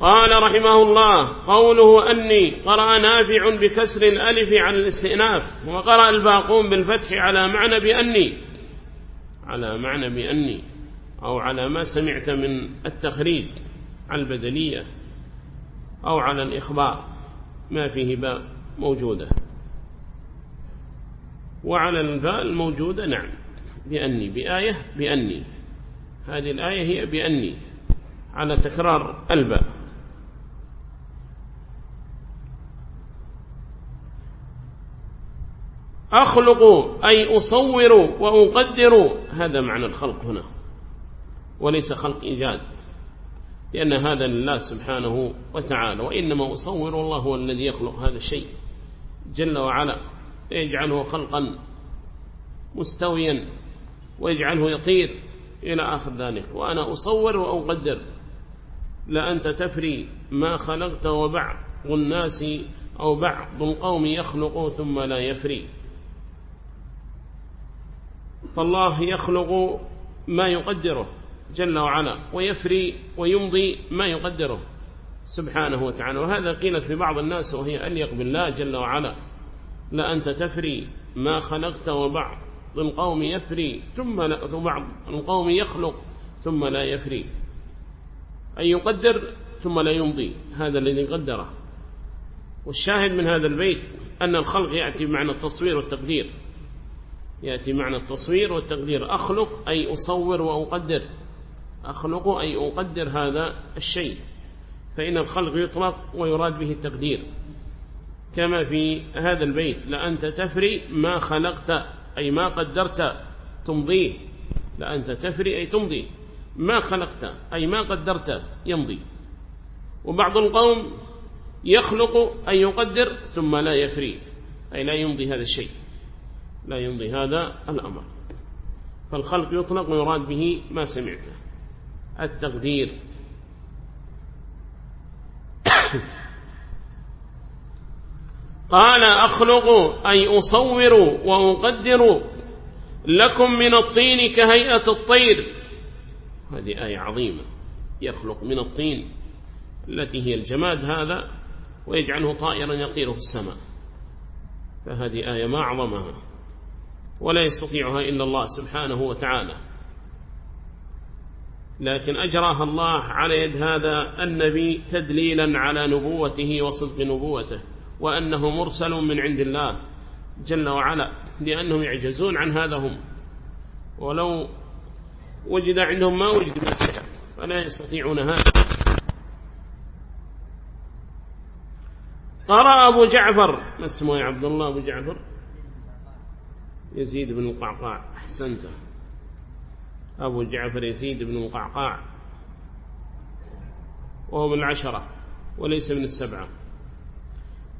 قال رحمه الله قوله أني قرأ نافع بكسر الألف على الاستئناف وقرأ الباقون بالفتح على معنى بأني على معنى بأني أو على ما سمعت من التخريج على البدلية أو على الإخبار ما فيه باء موجودة. وعلى الفاء الموجودة نعم بأني بآية بأني هذه الآية هي بأني على تكرار الباء. أخلق أي أصور وأقدر. هذا معنى الخلق هنا وليس خلق إيجاد لأن هذا لله سبحانه وتعالى. وإنما أصور الله هو الذي يخلق هذا الشيء جل وعلا يجعله خلقا مستويا ويجعله يطير إلى آخر ذلك. وأنا أصور وأقدر. لأنت تفري ما خلقت وبعض الناس أو بعض القوم يخلق ثم لا يفري. فالله يخلق ما يقدره جل وعلا ويفري ويمضي ما يقدره سبحانه وتعالى. وهذا قيل في بعض الناس وهي أليق بالله جل وعلا لا أنت تفري ما خلقت وبعض القوم يفري ثم بعض القوم يخلق ثم لا يفري. أن يقدر ثم لا يمضي هذا الذي قدره. والشاهد من هذا البيت أن الخلق يأتي بمعنى التصوير والتقدير. يأتي معنى التصوير والتقدير. أخلق أي أصور وأقدر. أخلق أي أقدر هذا الشيء. فإن الخلق يطلق ويراد به التقدير. كما في هذا البيت. لأنت تفري ما خلقت أي ما قدرت تمضيه. لأنت تفري أي تمضي. ما خلقت أي ما قدرت يمضي. وبعض القوم يخلق أي يقدر ثم لا يفري أي لا يمضي هذا الشيء. لا يمضي هذا الأمر. فالخلق يطلق ويراد به ما سمعته. التقدير. قال أخلق أي أصور وأقدر لكم من الطين كهيئة الطير. هذه آية عظيمة. يخلق من الطين. التي هي الجماد هذا ويجعله طائرا يطير في السماء. فهذه آية ما أعظمها. ولا يستطيعها إلا الله سبحانه وتعالى. لكن أجراها الله على يد هذا النبي تدليلا على نبوته وصدق نبوته وأنه مرسل من عند الله جل وعلا لأنهم يعجزون عن هذا هم. ولو وجد عندهم ما وجد مسك فلا يستطيعون هذا. قرأ أبو جعفر ما اسمه يا عبد الله أبو جعفر؟ يزيد بن القعقاع. أحسنت. أبو جعفر يزيد بن القعقاع. وهو من العشرة وليس من السبعة.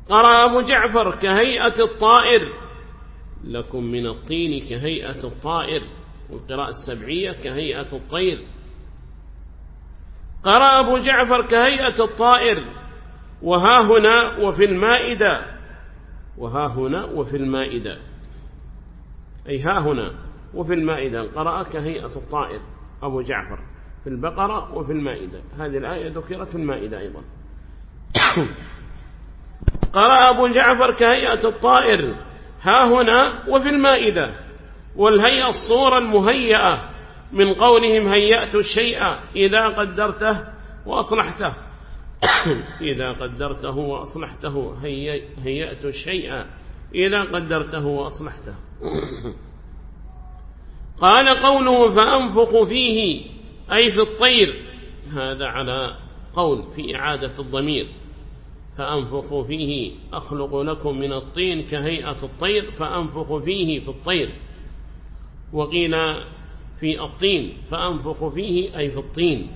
قرأ أبو جعفر كهيئة الطائر. لكم من الطين كهيئة الطائر. والقراءة السبعية كهيئة الطير. قرأ أبو جعفر كهيئة الطائر. وها هنا وفي المائدة. وها هنا وفي المائدة. أي ها هنا وفي المائدة قرأ كهيئة الطائر أبو جعفر. في البقرة وفي المائدة. هذه الآية ذكرت في المائدة أيضا. قرأ أبو جعفر كهيئة الطائر. ها هنا وفي المائدة. والهيئة الصورة المهيئة. من قولهم هيأت الشيء إذا قدرته وأصلحته. إذا قدرته وأصلحته هيأت الشيء. إذا قدرته وأصلحته. قال قوله فأنفق فيه أي في الطير. هذا على قول في إعادة الضمير. فأنفق فيه أخلق لكم من الطين كهيئة الطير فأنفق فيه في الطير. وقيل في الطين فأنفق فيه أي في الطين.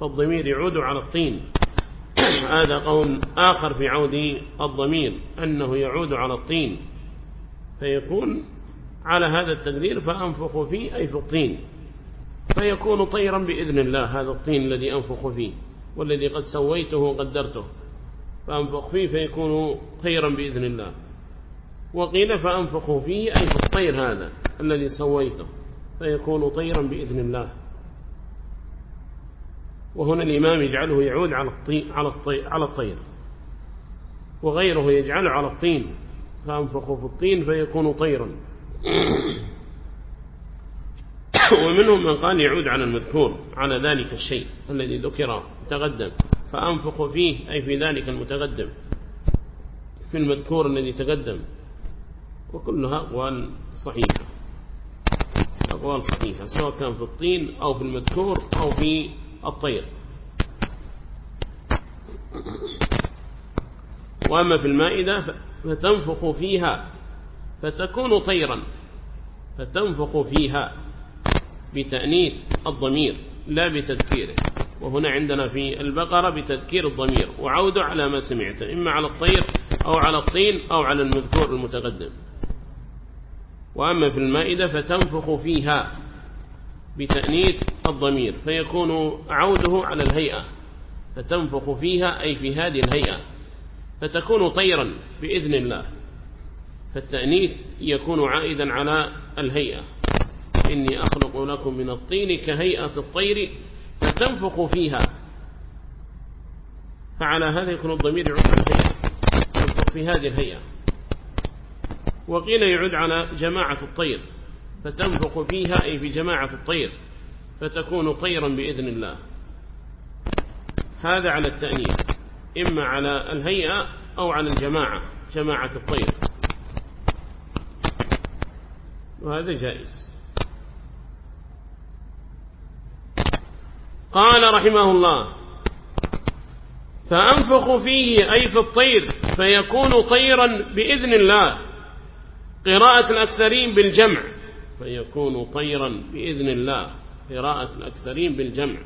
فالضمير يعود على الطين. هذا قول آخر في عود الضمير أنه يعود على الطين فيكون على هذا التقدير فأنفخ فيه أي في الطين. فيكون طيرا بإذن الله هذا الطين الذي أنفخ فيه والذي قد سويته وقدرته. فأنفخ فيه فيكون طيرا بإذن الله. وقيل فأنفخ فيه أي في الطير هذا الذي سويته فيكون طيرا بإذن الله. وهنا الإمام يجعله يعود على الطين على الطير, على الطير. وغيره يجعله على الطين. فأنفخوا في الطين فيكون طيرا. ومنهم من قال يعود على المذكور على ذلك الشيء الذي ذكر تقدم فأنفخ فيه أي في ذلك المتقدم. في المذكور الذي تقدم. وكلها أقوال صحيحة. أقوال صحيحة سواء كان في الطين أو في المذكور أو في الطير. وأما في المائدة فتنفخ فيها فتكون طيرا فتنفخ فيها بتأنيث الضمير لا بتذكيره. وهنا عندنا في البقرة بتذكير الضمير. وعود على ما سمعت إما على الطير أو على الطين أو على المذكور المتقدم. وأما في المائدة فتنفخ فيها بتأنيث الضمير فيكون عوده على الهيئة فتنفخ فيها أي في هذه الهيئة فتكون طيرا بإذن الله فالتأنيث يكون عائدا على الهيئة. إني أخلق لكم من الطين كهيئة الطير فتنفخ فيها. فعلى هذا يكون الضمير يعود على الهيئة في هذه الهيئة. وقيل يعود على جماعة الطير فتنفخ فيها أي في جماعة الطير. فتكون طيرا بإذن الله. هذا على التأنيث إما على الهيئة أو على الجماعة جماعة الطير. وهذا جائز. قال رحمه الله فأنفخ فيه أي في الطير فيكون طيرا بإذن الله. قراءة الأكثرين بالجمع فيكون طيرا بإذن الله. قراءة الأكثرين بالجمع.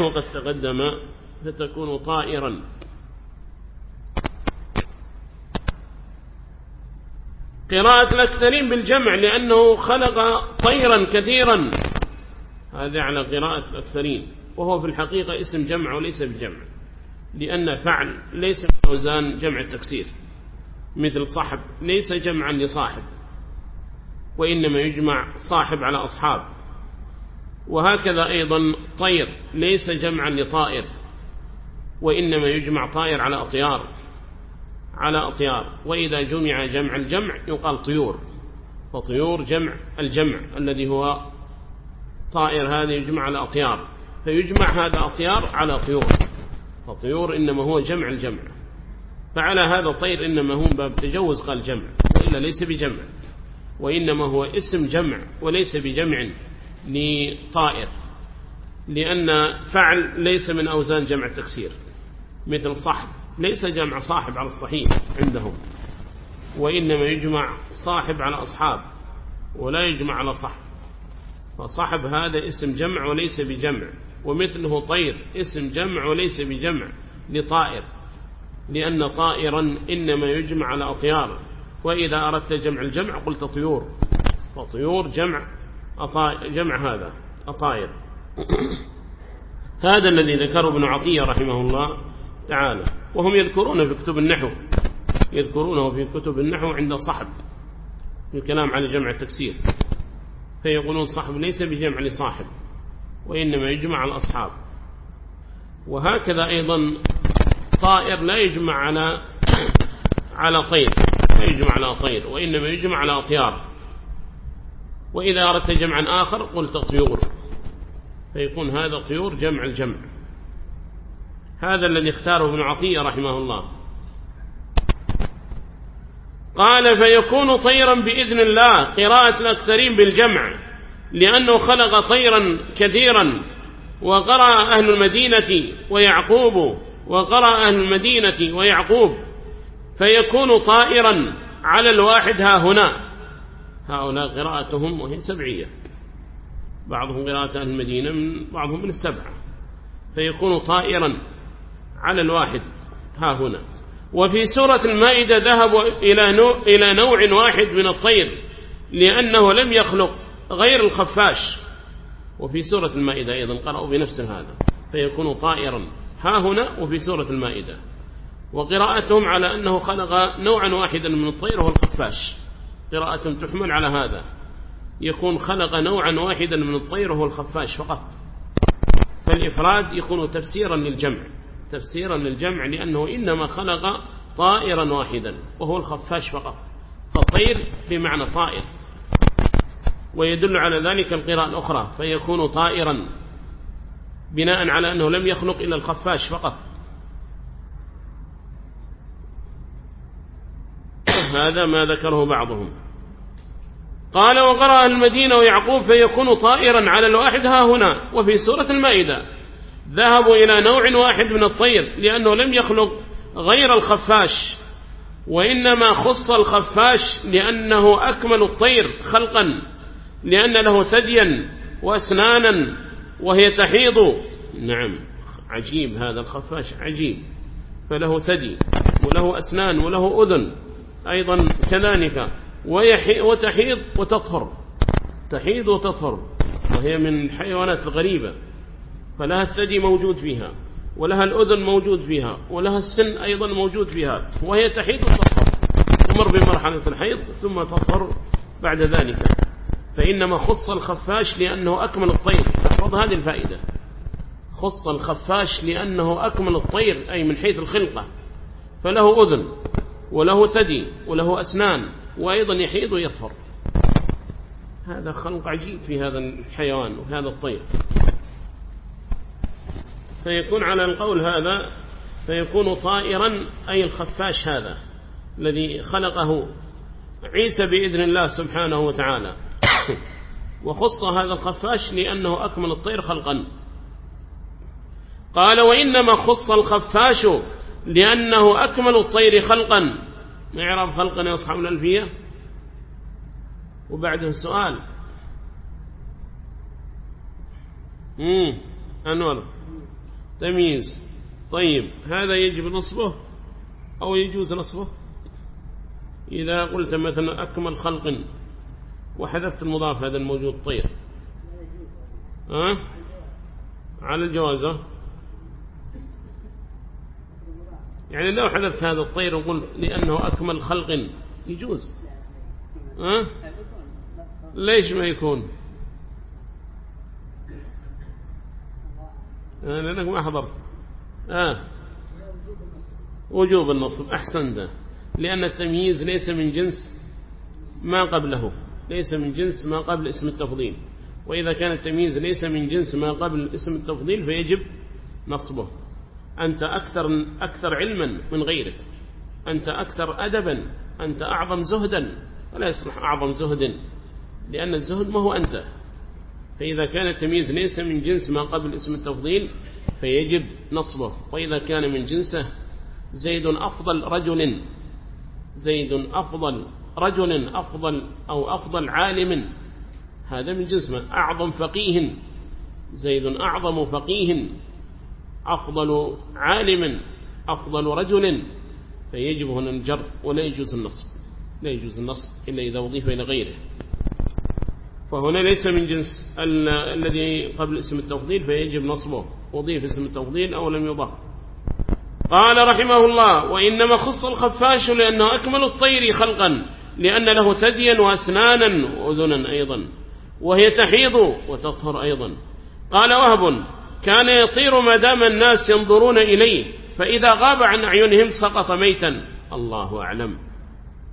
وقد تقدم فتكون طائرا. قراءة الأكثرين بالجمع لأنه خلق طيرا كثيرا. هذا على قراءة الأكثرين. وهو في الحقيقة اسم جمع وليس بجمع. لأن فعل ليس من أوزان جمع التكسير. مثل صاحب ليس جمعا لصاحب. وإنما يجمع صاحب على أصحاب. وهكذا أيضا طير ليس جمعا لطائر وإنما يجمع طائر على أطيار على أطيار وإذا جمع جمع الجمع يقال طيور فطيور جمع الجمع الذي هو طائر هذا يجمع على أطيار فيجمع هذا أطيار على طيور فطيور إنما هو جمع الجمع فعلى هذا الطير إنما هو باب تجوز قال جمع وإلا ليس بجمع وإنما هو اسم جمع وليس بجمع. لطائر لأن فعل ليس من أوزان جمع التكسير. مثل صاحب ليس جمع صاحب على الصحيح عندهم وإنما يجمع صاحب على أصحاب ولا يجمع على صحب فصحب هذا اسم جمع وليس بجمع ومثله طير اسم جمع وليس بجمع لطائر لأن طائرا إنما يجمع على أطيار. وإذا أردت جمع الجمع قلت طيور وطيور جمع جمع هذا أطائر هذا الذي ذكره ابن عطية رحمه الله تعالى وهم يذكرون في كتب النحو. يذكرونه في كتب النحو عند صحب الكلام على جمع التكسير. فيقولون صحب ليس بجمع لصاحب وإنما يجمع الأصحاب. وهكذا أيضا طائر لا يجمع على على طير لا يجمع على طير وإنما يجمع على أطيار. وإذا أردت جمعا آخر قلت طيور فيكون هذا طيور جمع الجمع. هذا الذي اختاره ابن عطية رحمه الله. قال فيكون طيرا بإذن الله قراءة الأكثرين بالجمع لأنه خلق طيرا كثيرا وقرأ أهل المدينة ويعقوب وقرأ أهل المدينة ويعقوب. فيكون طائرا على الواحد ها هنا. هؤلاء قراءتهم وهي سبعية. بعضهم قراءة أهل المدينة من بعضهم من السبعة. فيكون طائرا على الواحد. ها هنا. وفي سورة المائدة ذهبوا إلى نوع, إلى نوع واحد من الطير لأنه لم يخلق غير الخفاش. وفي سورة المائدة أيضا قرأوا بنفس هذا. فيكون طائرا. ها هنا وفي سورة المائدة. وقراءتهم على أنه خلق نوعا واحدا من الطير وهو الخفاش. قراءة تحمل على هذا. يكون خلق نوعا واحدا من الطير وهو الخفاش فقط. فالإفراد يكون تفسيرا للجمع. تفسيرا للجمع لأنه إنما خلق طائرا واحدا وهو الخفاش فقط. فالطير بمعنى طائر. ويدل على ذلك القراءة الأخرى فيكون طائرا بناء على أنه لم يخلق إلا الخفاش فقط. هذا ما ذكره بعضهم. قال وقرأ المدينة ويعقوب فيكون طائرا على الواحد ها هنا وفي سورة المائدة ذهبوا إلى نوع واحد من الطير لأنه لم يخلق غير الخفاش وإنما خص الخفاش لأنه أكمل الطير خلقا لأن له ثديا وأسنانا وهي تحيض. نعم عجيب هذا الخفاش عجيب. فله ثدي وله أسنان وله أذن. أيضا كذلك. وتحيض وتطهر. تحيض وتطهر. وهي من الحيوانات الغريبة. فلها الثدي موجود فيها. ولها الأذن موجود فيها. ولها السن أيضا موجود فيها. وهي تحيض وتطهر. تمر بمرحلة الحيض ثم تطهر بعد ذلك. فإنما خص الخفاش لأنه أكمل الطير. تحفظ هذه الفائدة. خص الخفاش لأنه أكمل الطير أي من حيث الخلقة. فله أذن. وله ثدي وله أسنان وأيضا يحيض ويطهر. هذا خلق عجيب في هذا الحيوان وهذا الطير. فيكون على القول هذا فيكون طائرا أي الخفاش هذا الذي خلقه عيسى بإذن الله سبحانه وتعالى. وخص هذا الخفاش لأنه أكمل الطير خلقا. قال وإنما خص الخفاش لأنه أكمل الطير خلقا. ما يعرف خلقا يا أصحاب الألفية. وبعده سؤال. مم. أنور. تمييز. طيب هذا يجب نصبه أو يجوز نصبه؟ إذا قلت مثلا أكمل خلق وحذفت المضاف هذا الموجود طير. أه؟ على الجوازة يعني لو حذفت هذا الطير وقلت لأنه أكمل خلق يجوز. أه؟ ليش ما يكون؟ لأنك ما حضرت. آه وجوب النصب أحسنت لأن التمييز ليس من جنس ما قبله ليس من جنس ما قبل اسم التفضيل. وإذا كان التمييز ليس من جنس ما قبل اسم التفضيل فيجب نصبه. أنت أكثر, أكثر علما من غيرك. أنت أكثر أدبا أنت أعظم زهدا. ولا يصلح أعظم زهد لأن الزهد ما هو أنت. فإذا كان التمييز ليس من جنس ما قبل اسم التفضيل فيجب نصبه. وإذا كان من جنسه زيد أفضل رجل. زيد أفضل رجل أفضل أو أفضل عالم. هذا من جنس ما. أعظم فقيه. زيد أعظم فقيه. أفضل عالم أفضل رجل فيجب هنا الجر ولا يجوز النصب. لا يجوز النصب إلا إذا أضيف إلى غيره. فهنا ليس من جنس الذي قبل اسم التفضيل فيجب نصبه. أضيف اسم التفضيل أو لم يضاف قال رحمه الله وإنما خص الخفاش لأنه أكمل الطير خلقا لأن له ثديا وأسنانا وأذنا أيضا وهي تحيض وتطهر أيضا. قال وهب كان يطير ما دام الناس ينظرون إليه فإذا غاب عن أعينهم سقط ميتا. الله أعلم.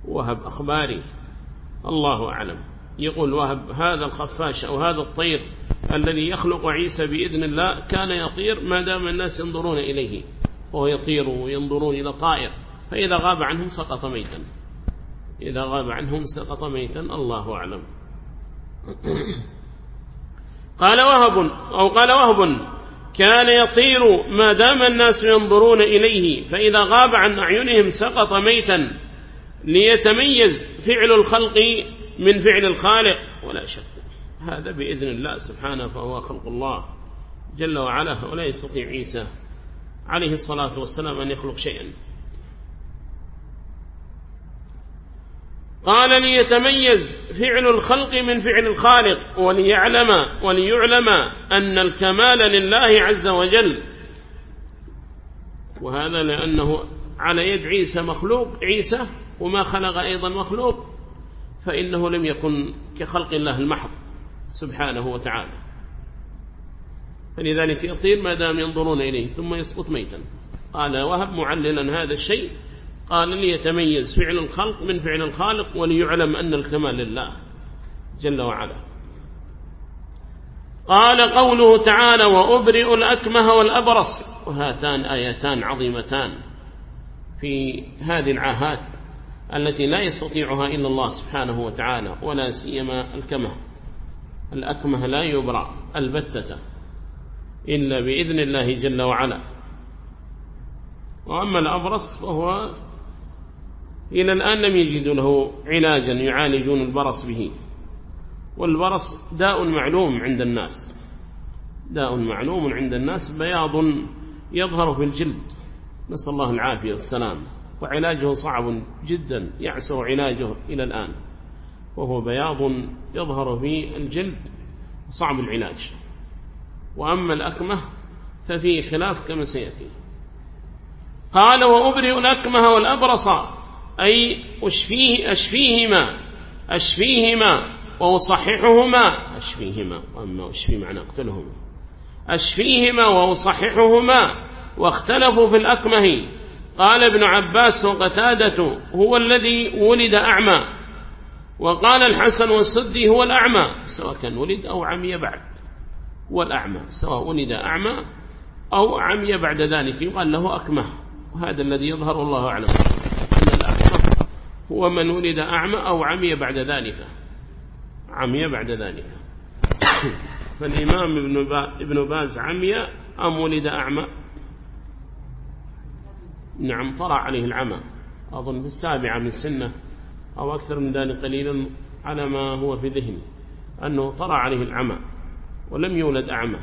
وهب أخباري. الله أعلم. يقول وهب هذا الخفاش أو هذا الطير الذي يخلق عيسى بإذن الله كان يطير ما دام الناس ينظرون إليه وهو يطير وينظرون إلى طائر. فإذا غاب عنهم سقط ميتا. إذا غاب عنهم سقط ميتا. الله أعلم. قال وهب أو قال وهب كان يطير ما دام الناس ينظرون إليه فإذا غاب عن أعينهم سقط ميتا ليتميز فعل الخلق من فعل الخالق. ولا شك هذا بإذن الله سبحانه فهو خلق الله جل وعلا ولا يستطيع عيسى عليه الصلاة والسلام أن يخلق شيئا. قال ليتميز فعل الخلق من فعل الخالق وليعلم وليعلم أن الكمال لله عز وجل. وهذا لأنه على يد عيسى مخلوق عيسى وما خلق أيضا مخلوق فإنه لم يكن كخلق الله المحض سبحانه وتعالى. فلذلك يطير ما دام ينظرون إليه ثم يسقط ميتا. قال وهب معللا هذا الشيء قال ليتميز فعل الخلق من فعل الخالق وليعلم أن الكمال لله جل وعلا. قال قوله تعالى وأبرئ الأكمه والأبرص وهاتان آيتان عظيمتان في هذه العاهات التي لا يستطيعها إلا الله سبحانه وتعالى ولا سيما الكمه. الأكمه لا يبرأ البتة إلا بإذن الله جل وعلا. وأما الأبرص فهو إلى الآن لم يجدوا له علاجا يعالجون البرص به. والبرص داء معلوم عند الناس. داء معلوم عند الناس بياض يظهر في الجلد. نسأل الله العافية والسلام. وعلاجه صعب جدا يعسر علاجه إلى الآن. وهو بياض يظهر في الجلد. صعب العلاج. وأما الأكمة ففيه خلاف كما سيأتي. قال وأبرئ الأكمه والأبرص أي أشفيه أشفيهما. أشفيهما وأصححهما. أشفيهما وأما أشفي معنى أقتلهما أشفيهما وأصححهما واختلفوا في الأكمه. قال ابن عباس وقتادة هو الذي ولد أعمى. وقال الحسن والسدي هو الأعمى سواء كان ولد أو عمي بعد. هو الأعمى سواء ولد أعمى أو عمي بعد ذلك. يقال له أكمه. وهذا الذي يظهر الله أعلم. هو من ولد أعمى أو عمي بعد ذلك. عمي بعد ذلك. فالإمام ابن باز عمي أم ولد أعمى؟ نعم طرع عليه العمى. أظن في السابعة من السنة أو أكثر من ذلك قليلا على ما هو في ذهني أنه طرع عليه العمى ولم يولد أعمى.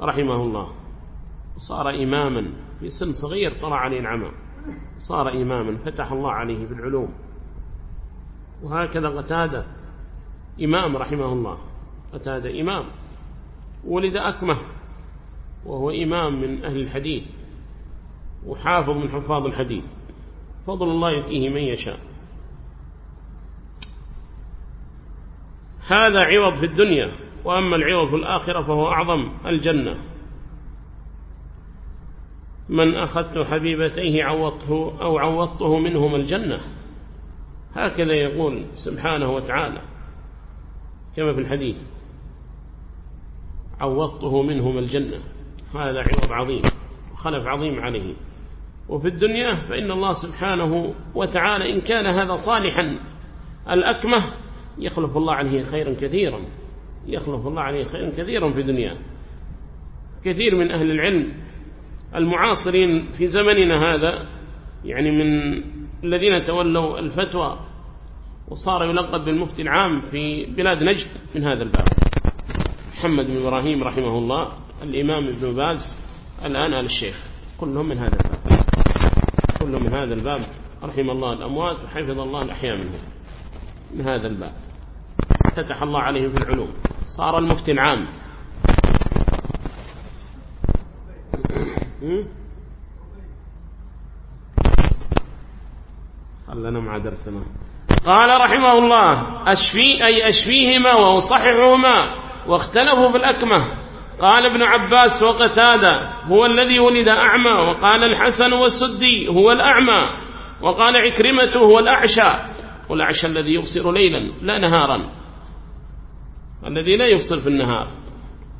رحمه الله. صار إماما في سن صغير طرع عليه العمى. صار إماما فتح الله عليه بالعلوم. وهكذا قتادة إمام رحمه الله قتادة إمام. ولد أكمه وهو إمام من أهل الحديث وحافظ من حفاظ الحديث. فضل الله يتيه من يشاء. هذا عوض في الدنيا وأما العوض في الآخرة فهو أعظم الجنة. من أخذت حبيبتيه عوضته أو عوضته منهما الجنة. هكذا يقول سبحانه وتعالى كما في الحديث. عوضته منهما الجنة. هذا عوض عظيم وخلف عظيم عليه. وفي الدنيا فإن الله سبحانه وتعالى إن كان هذا صالحا الأكمة يخلف الله عليه خيرا كثيرا. يخلف الله عليه خيرا كثيرا في دنياه كثير من أهل العلم المعاصرين في زمننا هذا يعني من الذين تولوا الفتوى وصار يلقب بالمفتي العام في بلاد نجد من هذا الباب. محمد بن إبراهيم رحمه الله الإمام ابن باز الآن آل الشيخ كلهم من هذا الباب. كلهم من هذا الباب. رحم الله الأموات وحفظ الله الأحياء منهم. من هذا الباب. فتح الله عليهم في العلوم. صار المفتي العام. خلنا مع درسنا. قال رحمه الله أشفي أي أشفيهما وأصححهما واختلفوا في الأكمة. قال ابن عباس وقتادة هو الذي ولد أعمى وقال الحسن والسدي هو الأعمى وقال عكرمة هو الأعشى. والأعشى الذي يبصر ليلا لا نهارا. الذي لا يبصر في النهار.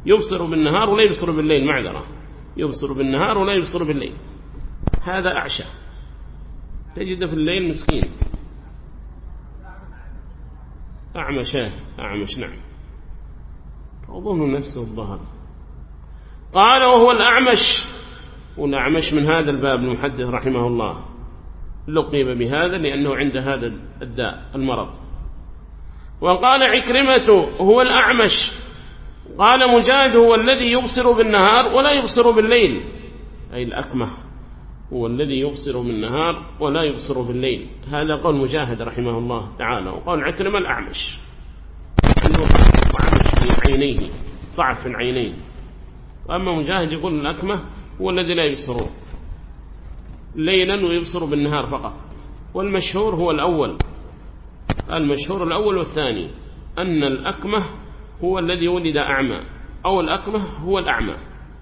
يبصر بالنهار ولا يبصر بالليل معذرة. يبصر بالنهار ولا يبصر بالليل. هذا أعشى. تجد في الليل مسكين. أعمشاه أعمش نعم. أظن نفسه الظهر قال وهو الأعمش. والأعمش من هذا الباب المحدث رحمه الله. لقب بهذا لأنه عند هذا الداء المرض. وقال عكرمة هو الأعمش. قال مجاهد هو الذي يبصر بالنهار ولا يبصر بالليل. أي الأكمه هو الذي يبصر بالنهار ولا يبصر بالليل. هذا قول مجاهد رحمه الله تعالى وقول عكرمة الأعمش. أعمش في عينيه ضعف في العينين وأما مجاهد يقول الأكمه هو الذي لا يبصر ليلا ويبصر بالنهار فقط. والمشهور هو الأول. المشهور الأول والثاني أن الأكمه هو الذي ولد أعمى أو الأكمه هو الأعمى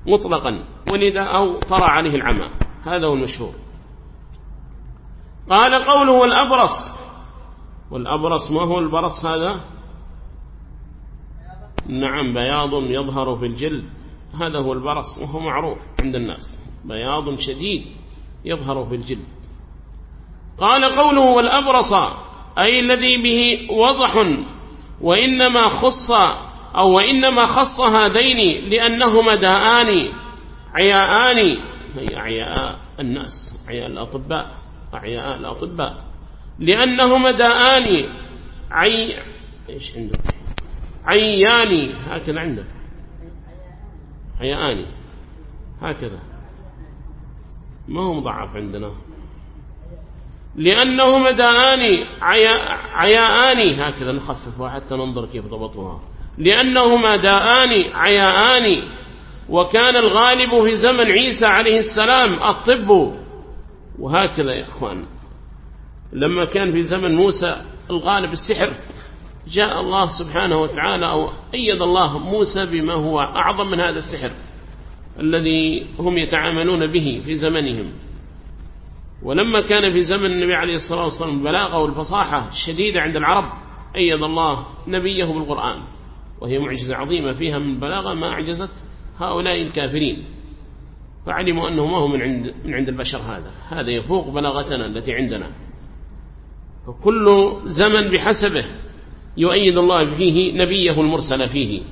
مطلقا ولد أو طرى عليه العمى. هذا هو المشهور. قال قوله والأبرص. والأبرص ما هو البرص هذا؟ نعم بياض يظهر في الجلد. هذا هو البرص وهو معروف عند الناس. بياض شديد يظهر في الجلد. قال قوله والأبرص أي الذي به وضح وإنما خص أو وإنما خص هذين لأنهما داءان عياءان. هي عياء الناس عياء الأطباء عياء الأطباء. لأنهما داءان عي إيش عندك؟ عيان هكذا عندك. عياءان هكذا. ما هو مضعف عندنا؟ لأنهما داءان عياءان هكذا نخففها حتى ننظر كيف ضبطوها. لأنهما داءان عياءان وكان الغالب في زمن عيسى عليه السلام الطب. وهكذا يا إخوان. لما كان في زمن موسى الغالب السحر. جاء الله سبحانه وتعالى أو أيد الله موسى بما هو أعظم من هذا السحر الذي هم يتعاملون به في زمنهم. ولما كان في زمن النبي عليه الصلاة والسلام البلاغة والفصاحة الشديدة عند العرب أيد الله نبيه بالقرآن. وهي معجزة عظيمة فيها من بلاغة ما أعجزت هؤلاء الكافرين. فعلموا أنه ما هو من عند, من عند البشر هذا. هذا يفوق بلاغتنا التي عندنا. فكل زمن بحسبه يؤيد الله فيه نبيه المرسل فيه.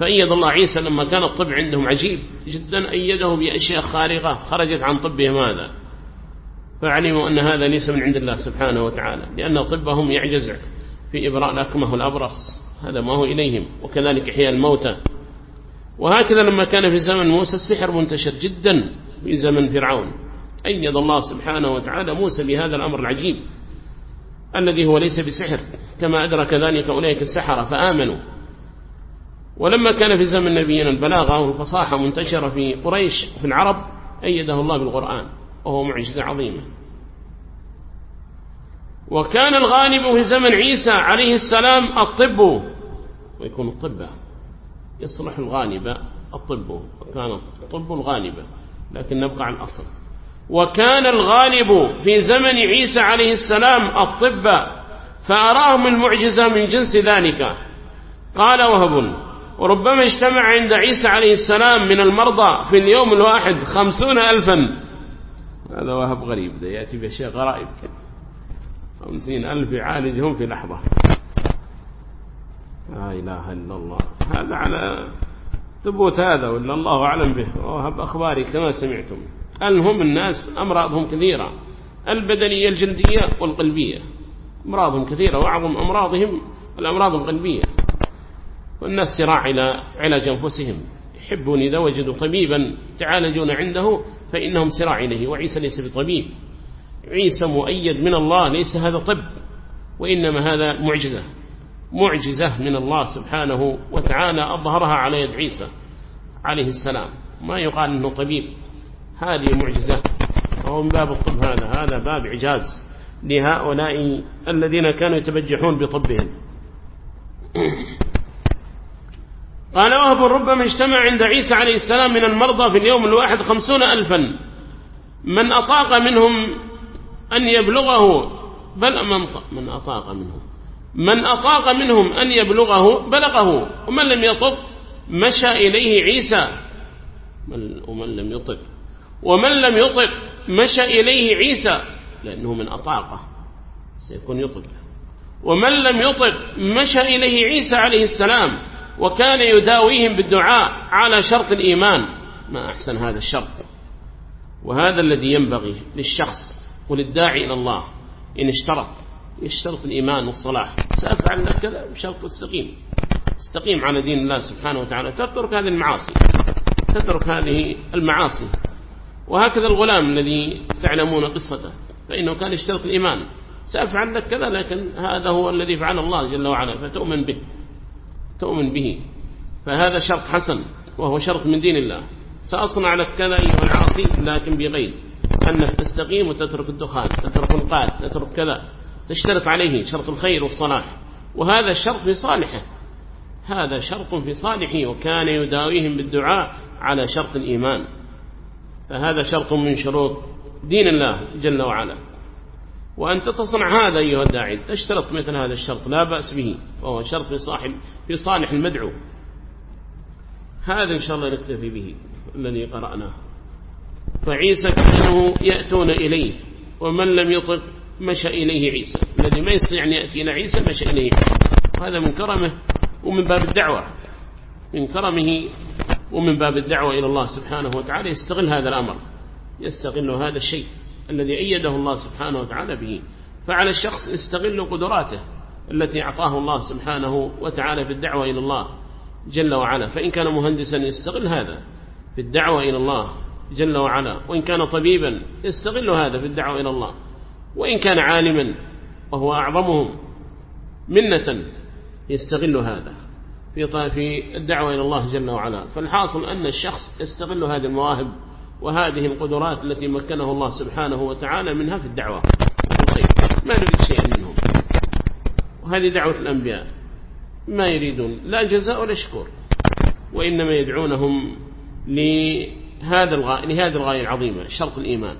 فأيد الله عيسى لما كان الطب عندهم عجيب جدا أيده بأشياء خارقة خرجت عن طبهم هذا. فعلموا أن هذا ليس من عند الله سبحانه وتعالى لأن طبهم يعجز في إبراء الأكمه والأبرص هذا ما هو إليهم وكذلك إحياء الموتى. وهكذا لما كان في زمن موسى السحر منتشر جدا في زمن فرعون. أيد الله سبحانه وتعالى موسى بهذا الأمر العجيب الذي هو ليس بسحر كما أدرك ذلك أولئك السحرة فآمنوا. ولما كان في زمن نبينا البلاغة والفصاحة منتشرة في قريش في العرب أيده الله بالقرآن وهو معجزة عظيمة. وكان الغالب في زمن عيسى عليه السلام الطب. ويكون الطب. يصلح الغالب الطب. وكان الطب الغالب لكن نبقى عن الأصل. وكان الغالب في زمن عيسى عليه السلام الطب. فأراهم المعجزة من جنس ذلك. قال وهب. وربما اجتمع عند عيسى عليه السلام من المرضى في اليوم الواحد خمسون ألفا. هذا وهب غريب. ده يأتي بشيء غرائب. خمسين ألف يعالجهم في لحظة. لا إله إلا الله. هذا على ثبوت هذا ولا الله أعلم به. وهب أخباري كما سمعتم. أنهم الناس أمراضهم كثيرة؟ البدنية الجلدية والقلبية. أمراضهم كثيرة وأعظم أمراضهم الأمراض القلبية. والناس سراع إلى علاج أنفسهم. يحبون إذا وجدوا طبيبا تعالجون عنده فإنهم سراع إليه. وعيسى ليس بطبيب. عيسى مؤيد من الله ليس هذا طب وإنما هذا معجزة. معجزة من الله سبحانه وتعالى أظهرها على يد عيسى عليه السلام. ما يقال أنه طبيب. هذه معجزة. وهو من باب الطب هذا. هذا باب إعجاز لهؤلاء الذين كانوا يتبجحون بطبهم. قال وهب ربما اجتمع عند عيسى عليه السلام من المرضى في اليوم الواحد خمسون ألفا. من أطاق منهم أن يبلغه بل من أطاق منهم. من أطاق منهم أن يبلغه بلغه. ومن لم يطق مشى إليه عيسى. ومن لم يطق. ومن لم يطق مشى إليه عيسى. لأنه من أطاقه. سيكون يطق. ومن لم يطق مشى إليه عيسى عليه السلام. وكان يداويهم بالدعاء على شرط الإيمان. ما أحسن هذا الشرط. وهذا الذي ينبغي للشخص. وللداعي إلى الله. إن اشترط يشترط الإيمان والصلاح. سأفعل لك كذا بشرط تستقيم استقيم على دين الله سبحانه وتعالى. تترك هذه المعاصي. تترك هذه المعاصي. وهكذا الغلام الذي تعلمون قصته. فإنه كان يشترط الإيمان. سأفعل لك كذا لكن هذا هو الذي فعل الله جل وعلا. فتؤمن به. تؤمن به. فهذا شرط حسن وهو شرط من دين الله. سأصنع لك كذا أيها العاصي لكن بغير. أنك تستقيم وتترك الدخان تترك القاد تترك كذا. تشترط عليه شرط الخير والصلاح. وهذا الشرط في صالحه. هذا شرط في صالحه وكان يداويهم بالدعاء على شرط الإيمان. فهذا شرط من شروط دين الله جل وعلا. وأنت تصنع هذا أيها الداعي تشترط مثل هذا الشرط لا بأس به. وهو شرط في صاحب في صالح المدعو. هذا إن شاء الله نكتفي به الذي قرأناه. فعيسى كأنه يأتون إليه ومن لم يطق مشى إليه عيسى. الذي ما يستطيع أن يأتي إلى عيسى مشى إليه. هذا من كرمه ومن باب الدعوة. من كرمه ومن باب الدعوة إلى الله سبحانه وتعالى يستغل هذا الأمر. يستغل هذا الشيء الذي أيده الله سبحانه وتعالى به. فعلى الشخص يستغل قدراته التي أعطاه الله سبحانه وتعالى في الدعوة إلى الله جل وعلا. فإن كان مهندسا يستغل هذا في الدعوة إلى الله جل وعلا وإن كان طبيبا يستغل هذا في الدعوة إلى الله وإن كان عالما وهو أعظمهم منة يستغل هذا في في الدعوة إلى الله جل وعلا. فالحاصل أن الشخص يستغل هذه المواهب وهذه القدرات التي مكنه الله سبحانه وتعالى منها في الدعوة. الخير ما نريد شيئا منهم؟ وهذه دعوة الأنبياء. ما يريدون؟ لا جزاء ولا شكور. وإنما يدعونهم لهذا الغاية لهذه الغاية العظيمة شرط الإيمان.